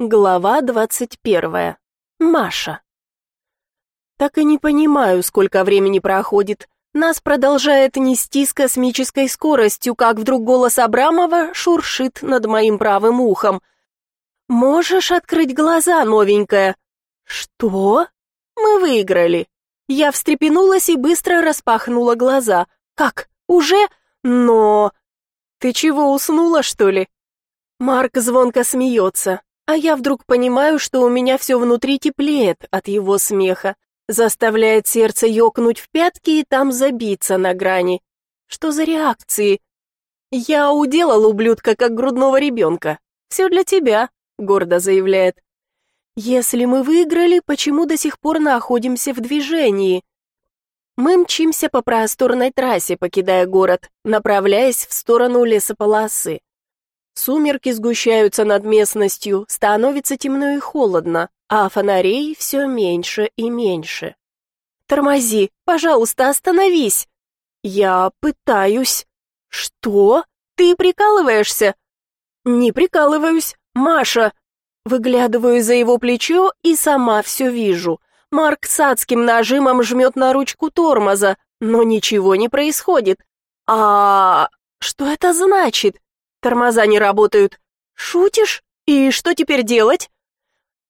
Глава двадцать первая. Маша. Так и не понимаю, сколько времени проходит. Нас продолжает нести с космической скоростью, как вдруг голос Абрамова шуршит над моим правым ухом. «Можешь открыть глаза, новенькая?» «Что?» «Мы выиграли». Я встрепенулась и быстро распахнула глаза. «Как? Уже? Но...» «Ты чего, уснула, что ли?» Марк звонко смеется. А я вдруг понимаю, что у меня все внутри теплеет от его смеха, заставляет сердце ёкнуть в пятки и там забиться на грани. Что за реакции? Я уделал ублюдка, как грудного ребенка. Все для тебя, гордо заявляет. Если мы выиграли, почему до сих пор находимся в движении? Мы мчимся по просторной трассе, покидая город, направляясь в сторону лесополосы. Сумерки сгущаются над местностью, становится темно и холодно, а фонарей все меньше и меньше. «Тормози, пожалуйста, остановись!» «Я пытаюсь». «Что? Ты прикалываешься?» «Не прикалываюсь. Маша!» Выглядываю за его плечо и сама все вижу. Марк с адским нажимом жмет на ручку тормоза, но ничего не происходит. «А... что это значит?» Тормоза не работают. Шутишь? И что теперь делать?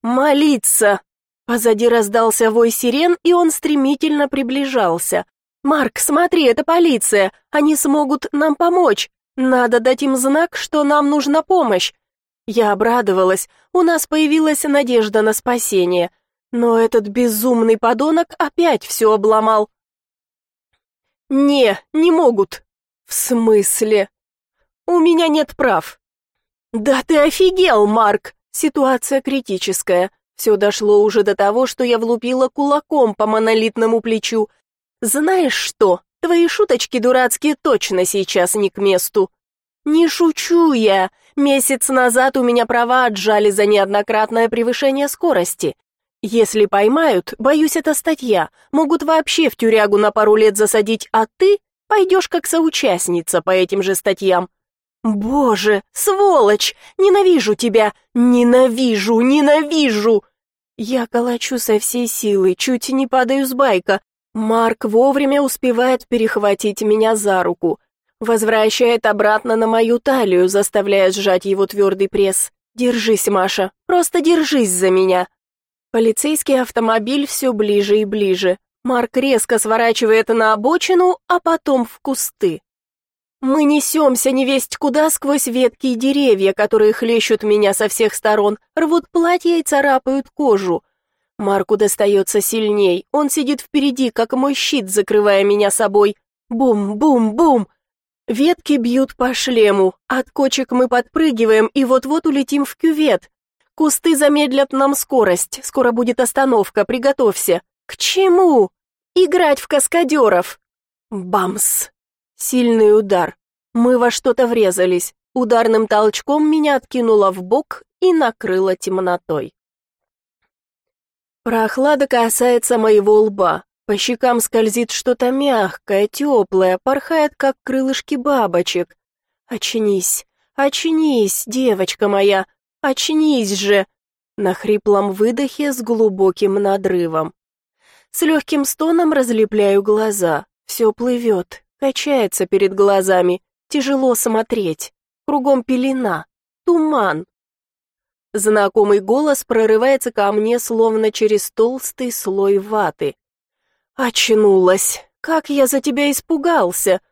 Молиться. Позади раздался вой сирен, и он стремительно приближался. Марк, смотри, это полиция. Они смогут нам помочь. Надо дать им знак, что нам нужна помощь. Я обрадовалась. У нас появилась надежда на спасение. Но этот безумный подонок опять все обломал. Не, не могут. В смысле? У меня нет прав. Да ты офигел, Марк. Ситуация критическая. Все дошло уже до того, что я влупила кулаком по монолитному плечу. Знаешь что? Твои шуточки дурацкие точно сейчас не к месту. Не шучу я. Месяц назад у меня права отжали за неоднократное превышение скорости. Если поймают, боюсь, это статья. Могут вообще в тюрягу на пару лет засадить, а ты пойдешь как соучастница по этим же статьям. «Боже, сволочь! Ненавижу тебя! Ненавижу, ненавижу!» Я колочу со всей силы, чуть не падаю с байка. Марк вовремя успевает перехватить меня за руку. Возвращает обратно на мою талию, заставляя сжать его твердый пресс. «Держись, Маша, просто держись за меня!» Полицейский автомобиль все ближе и ближе. Марк резко сворачивает на обочину, а потом в кусты. Мы несемся невесть куда сквозь ветки и деревья, которые хлещут меня со всех сторон, рвут платья и царапают кожу. Марку достается сильней, он сидит впереди, как мой щит, закрывая меня собой. Бум-бум-бум! Ветки бьют по шлему, от кочек мы подпрыгиваем и вот-вот улетим в кювет. Кусты замедлят нам скорость, скоро будет остановка, приготовься. К чему? Играть в каскадеров. Бамс! Сильный удар. Мы во что-то врезались. Ударным толчком меня откинуло в бок и накрыло темнотой. Прохлада касается моего лба. По щекам скользит что-то мягкое, теплое, порхает, как крылышки бабочек. Очнись, очнись, девочка моя, очнись же. На хриплом выдохе с глубоким надрывом. С легким стоном разлепляю глаза. Все плывет, Качается перед глазами, тяжело смотреть. Кругом пелена, туман. Знакомый голос прорывается ко мне, словно через толстый слой ваты. «Очнулась! Как я за тебя испугался!»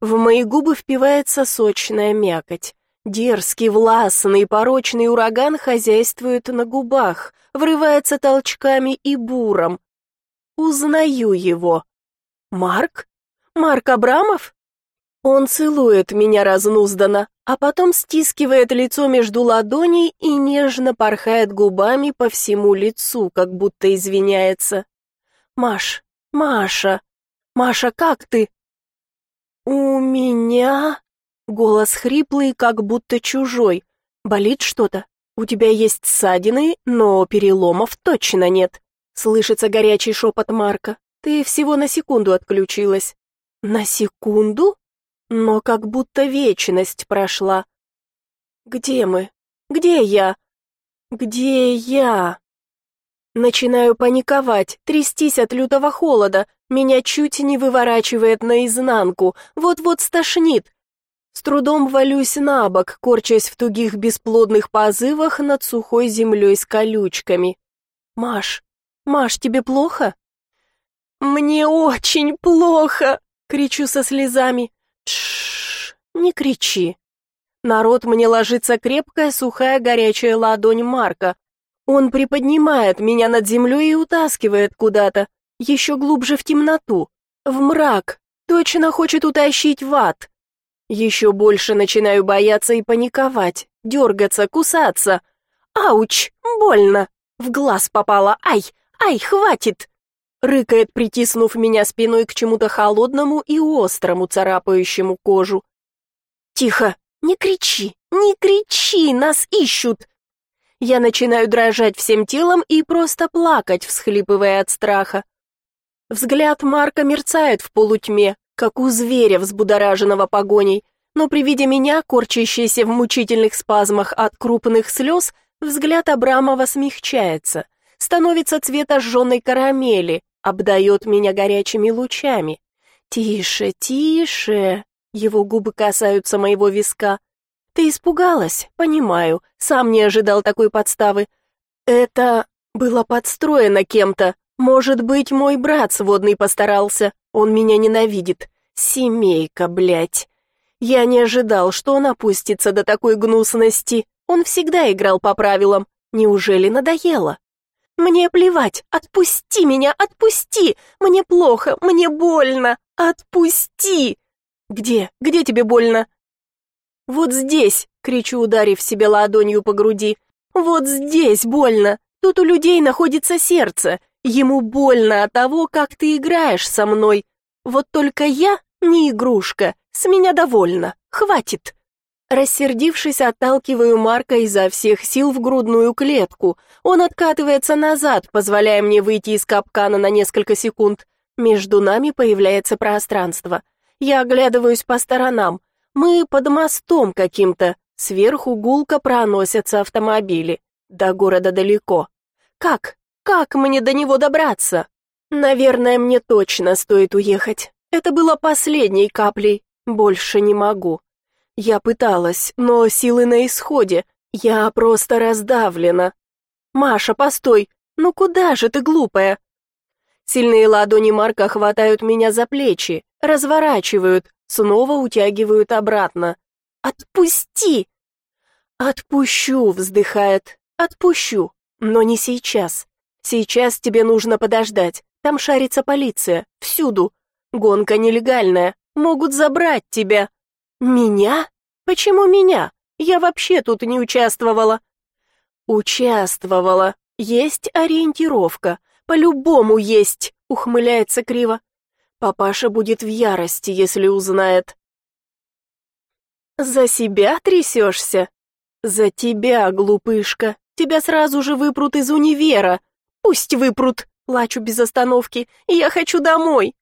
В мои губы впивается сочная мякоть. Дерзкий, властный, порочный ураган хозяйствует на губах, врывается толчками и буром. Узнаю его. «Марк?» Марк Абрамов? Он целует меня разнузданно, а потом стискивает лицо между ладоней и нежно порхает губами по всему лицу, как будто извиняется. «Маш, Маша, Маша, как ты?» «У меня...» Голос хриплый, как будто чужой. «Болит что-то? У тебя есть ссадины, но переломов точно нет». Слышится горячий шепот Марка. «Ты всего на секунду отключилась». На секунду? Но как будто вечность прошла. Где мы? Где я? Где я? Начинаю паниковать, трястись от лютого холода, меня чуть не выворачивает наизнанку, вот-вот стошнит. С трудом валюсь на бок, корчась в тугих бесплодных позывах над сухой землей с колючками. «Маш, Маш, тебе плохо?» «Мне очень плохо!» — кричу со слезами. «Тш, не кричи!» Народ мне ложится крепкая, сухая, горячая ладонь Марка. Он приподнимает меня над землей и утаскивает куда-то, еще глубже в темноту, в мрак, точно хочет утащить в ад. Еще больше начинаю бояться и паниковать, дергаться, кусаться. Ауч, больно. В глаз попало, ай, ай, хватит. Рыкает, притиснув меня спиной к чему-то холодному и острому, царапающему кожу. Тихо, не кричи, не кричи, нас ищут. Я начинаю дрожать всем телом и просто плакать, всхлипывая от страха. Взгляд Марка мерцает в полутьме, как у зверя, взбудораженного погоней, но при виде меня, корчащейся в мучительных спазмах от крупных слез, взгляд Абрамова смягчается, становится цвета жженой карамели, обдает меня горячими лучами. «Тише, тише!» Его губы касаются моего виска. «Ты испугалась? Понимаю, сам не ожидал такой подставы. Это было подстроено кем-то, может быть, мой брат сводный постарался. Он меня ненавидит. Семейка, блядь. Я не ожидал, что он опустится до такой гнусности. Он всегда играл по правилам. Неужели надоело? Мне плевать. Отпусти меня, отпусти. Мне плохо, мне больно. Отпусти. Где? Где тебе больно? Вот здесь, кричу, ударив себе ладонью по груди. Вот здесь больно. Тут у людей находится сердце. Ему больно от того, как ты играешь со мной. Вот только я не игрушка, с меня довольно, хватит. Рассердившись, отталкиваю Марка изо всех сил в грудную клетку. Он откатывается назад, позволяя мне выйти из капкана на несколько секунд. Между нами появляется пространство. Я оглядываюсь по сторонам. Мы под мостом каким-то. Сверху гулко проносятся автомобили. До города далеко. Как? Как мне до него добраться? Наверное, мне точно стоит уехать. Это было последней каплей. Больше не могу. Я пыталась, но силы на исходе. Я просто раздавлена. Маша, постой. Ну куда же ты, глупая? Сильные ладони Марка хватают меня за плечи, разворачивают, снова утягивают обратно. Отпусти. Отпущу, вздыхает. Отпущу, но не сейчас. Сейчас тебе нужно подождать. Там шарится полиция. Всюду. Гонка нелегальная. Могут забрать тебя. Меня? Почему меня? Я вообще тут не участвовала. Участвовала. Есть ориентировка. По-любому есть, ухмыляется криво. Папаша будет в ярости, если узнает. За себя трясешься? За тебя, глупышка. Тебя сразу же выпрут из универа. Пусть выпрут, плачу без остановки. Я хочу домой.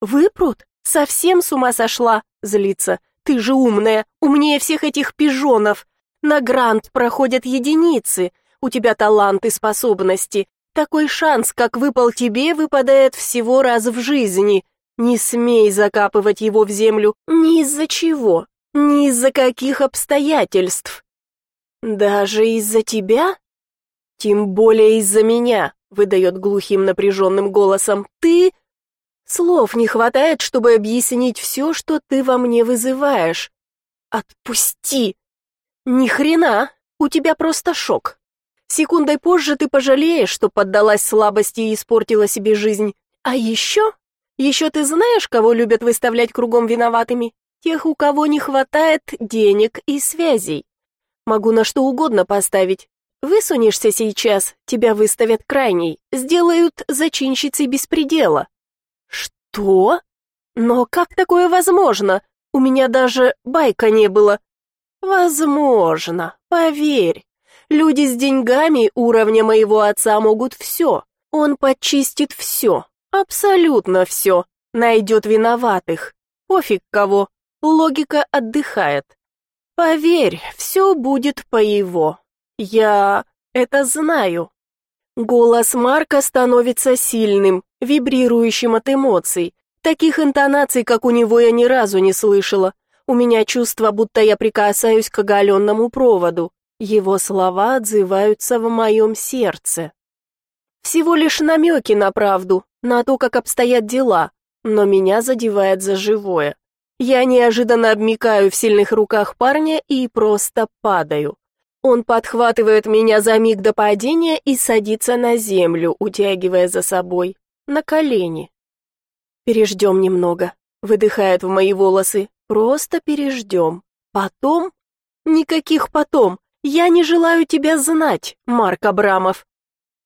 Выпрут? Совсем с ума сошла, злится. Ты же умная, умнее всех этих пижонов. На грант проходят единицы. У тебя талант и способности. Такой шанс, как выпал тебе, выпадает всего раз в жизни. Не смей закапывать его в землю ни из-за чего, ни из-за каких обстоятельств. Даже из-за тебя? Тем более из-за меня выдает глухим напряженным голосом. Ты... Слов не хватает, чтобы объяснить все, что ты во мне вызываешь. Отпусти. Ни хрена, у тебя просто шок. Секундой позже ты пожалеешь, что поддалась слабости и испортила себе жизнь. А еще... Еще ты знаешь, кого любят выставлять кругом виноватыми? Тех, у кого не хватает денег и связей. Могу на что угодно поставить, Высунешься сейчас, тебя выставят крайней, сделают зачинщицей беспредела. Что? Но как такое возможно? У меня даже байка не было. Возможно, поверь. Люди с деньгами уровня моего отца могут все. Он подчистит все, абсолютно все. Найдет виноватых. Пофиг кого. Логика отдыхает. Поверь, все будет по его. Я... это знаю. Голос Марка становится сильным, вибрирующим от эмоций. Таких интонаций, как у него, я ни разу не слышала. У меня чувство, будто я прикасаюсь к оголенному проводу. Его слова отзываются в моем сердце. Всего лишь намеки на правду, на то, как обстоят дела, но меня задевает за живое. Я неожиданно обмикаю в сильных руках парня и просто падаю. Он подхватывает меня за миг до падения и садится на землю, утягивая за собой, на колени. «Переждем немного», — выдыхает в мои волосы, «просто переждем. Потом? Никаких потом. Я не желаю тебя знать, Марк Абрамов».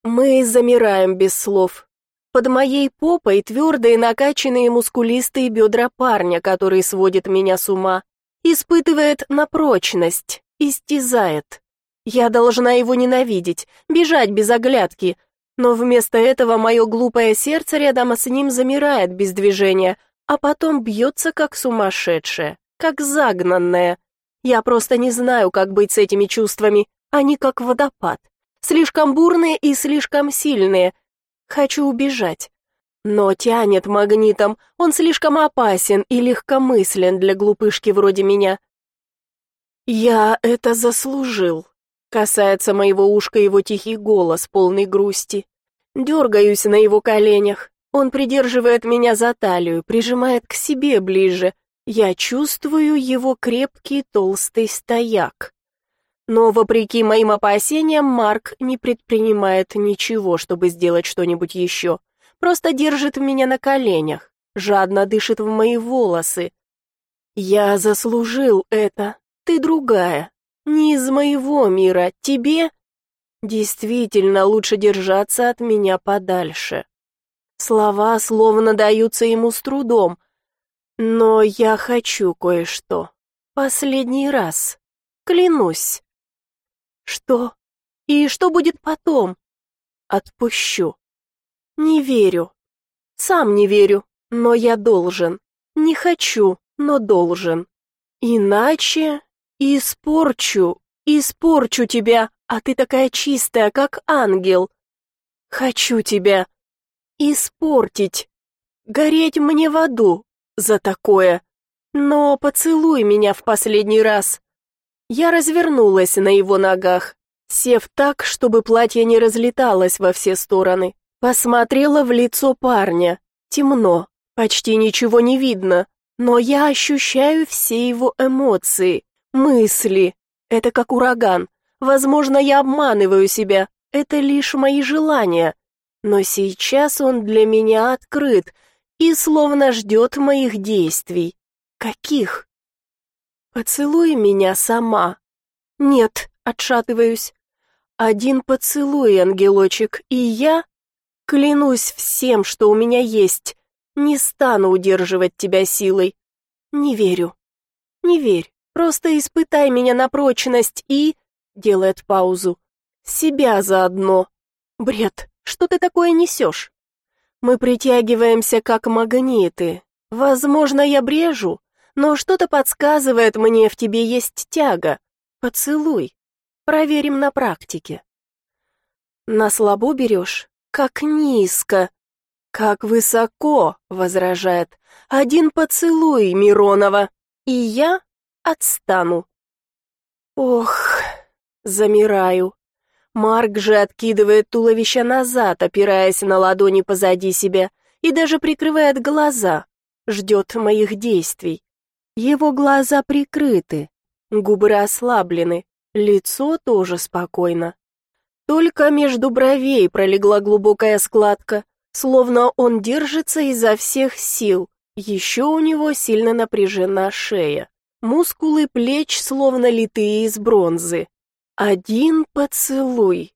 Мы замираем без слов. Под моей попой твердые накачанные мускулистые бедра парня, который сводит меня с ума, испытывает на прочность, истязает. Я должна его ненавидеть, бежать без оглядки, но вместо этого мое глупое сердце рядом с ним замирает без движения, а потом бьется как сумасшедшее, как загнанное. Я просто не знаю, как быть с этими чувствами, они как водопад, слишком бурные и слишком сильные. Хочу убежать, но тянет магнитом, он слишком опасен и легкомыслен для глупышки вроде меня. Я это заслужил. Касается моего ушка его тихий голос, полный грусти. Дергаюсь на его коленях. Он придерживает меня за талию, прижимает к себе ближе. Я чувствую его крепкий толстый стояк. Но, вопреки моим опасениям, Марк не предпринимает ничего, чтобы сделать что-нибудь еще. Просто держит меня на коленях, жадно дышит в мои волосы. Я заслужил это, ты другая, не из моего мира, тебе действительно лучше держаться от меня подальше. Слова словно даются ему с трудом, но я хочу кое-что. Последний раз. Клянусь. Что? И что будет потом? Отпущу. Не верю. Сам не верю, но я должен. Не хочу, но должен. Иначе «Испорчу, испорчу тебя, а ты такая чистая, как ангел. Хочу тебя испортить, гореть мне в аду за такое. Но поцелуй меня в последний раз». Я развернулась на его ногах, сев так, чтобы платье не разлеталось во все стороны. Посмотрела в лицо парня. Темно, почти ничего не видно, но я ощущаю все его эмоции. Мысли. Это как ураган. Возможно, я обманываю себя. Это лишь мои желания. Но сейчас он для меня открыт и словно ждет моих действий. Каких? Поцелуй меня сама. Нет, отшатываюсь. Один поцелуй, ангелочек, и я, клянусь всем, что у меня есть, не стану удерживать тебя силой. Не верю. Не верь. Просто испытай меня на прочность и...» Делает паузу. «Себя заодно. Бред, что ты такое несешь? Мы притягиваемся как магниты. Возможно, я брежу, но что-то подсказывает мне, в тебе есть тяга. Поцелуй. Проверим на практике». «На слабо берешь? Как низко!» «Как высоко!» — возражает. «Один поцелуй, Миронова, и я отстану. Ох, замираю. Марк же откидывает туловище назад, опираясь на ладони позади себя, и даже прикрывает глаза, ждет моих действий. Его глаза прикрыты, губы расслаблены, лицо тоже спокойно. Только между бровей пролегла глубокая складка, словно он держится изо всех сил, еще у него сильно напряжена шея. Мускулы плеч словно литые из бронзы. Один поцелуй.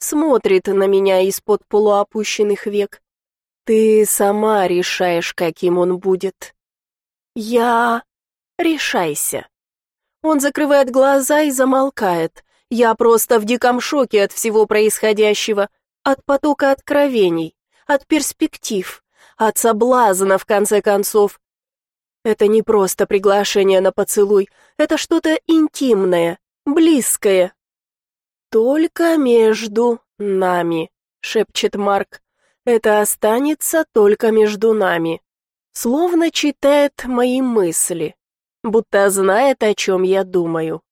Смотрит на меня из-под полуопущенных век. Ты сама решаешь, каким он будет. Я... Решайся. Он закрывает глаза и замолкает. Я просто в диком шоке от всего происходящего, от потока откровений, от перспектив, от соблазна, в конце концов, это не просто приглашение на поцелуй, это что-то интимное, близкое. «Только между нами», — шепчет Марк. «Это останется только между нами». Словно читает мои мысли, будто знает, о чем я думаю.